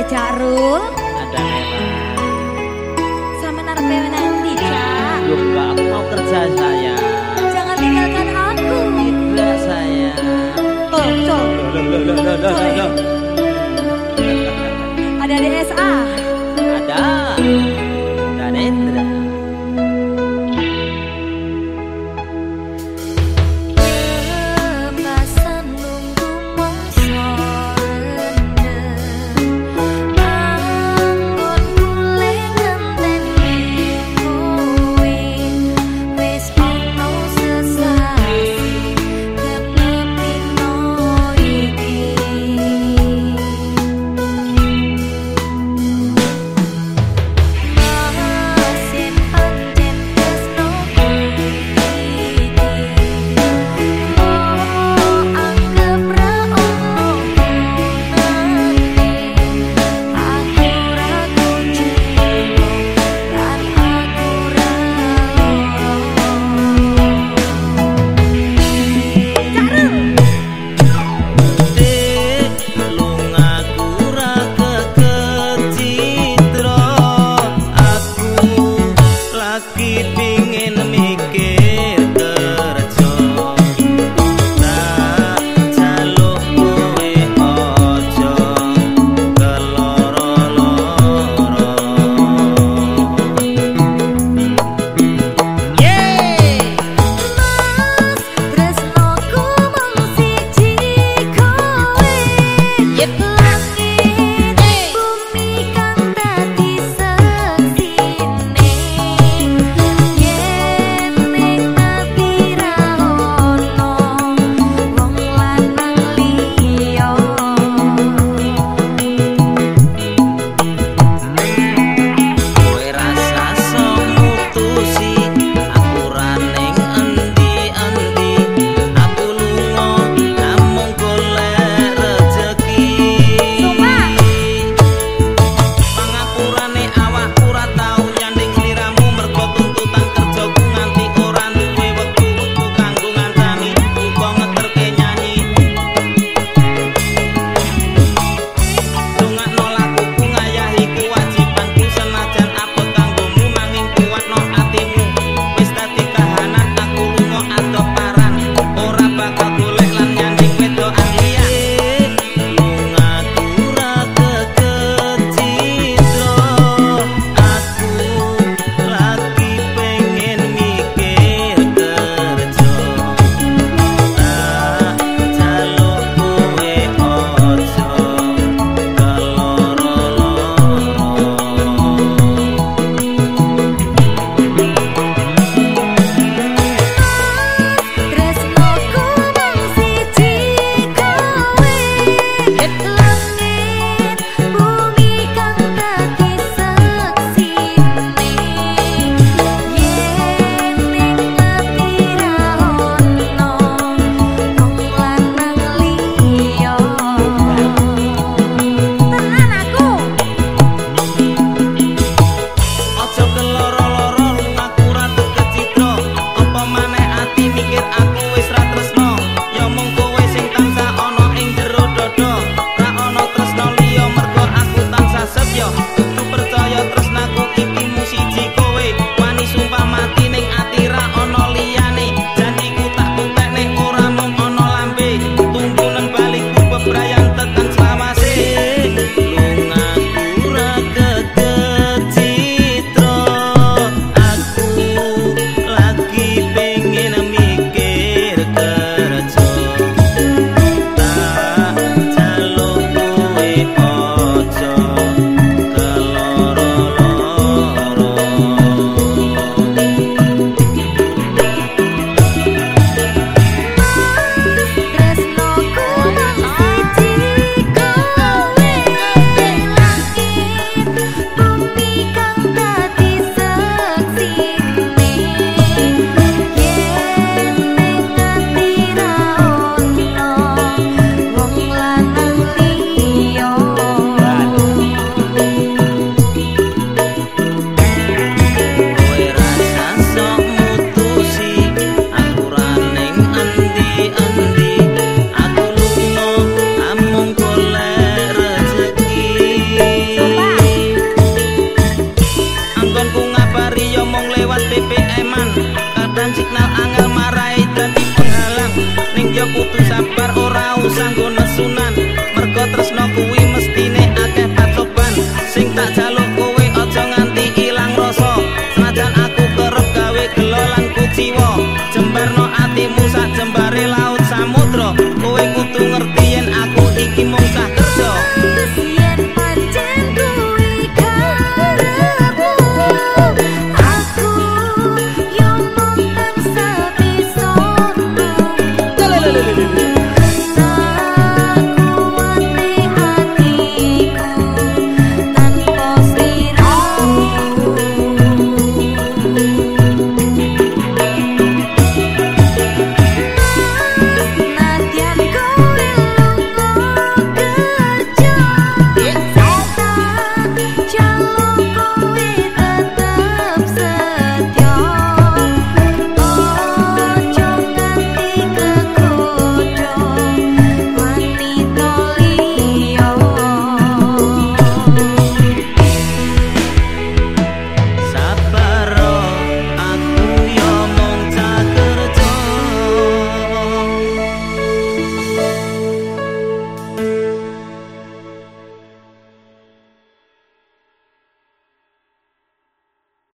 ada Cak Rul. Ada memang Sama narpe nanti Cak. Belum Mbak, aku mau kerja saya. Ojo putus sabar ora usah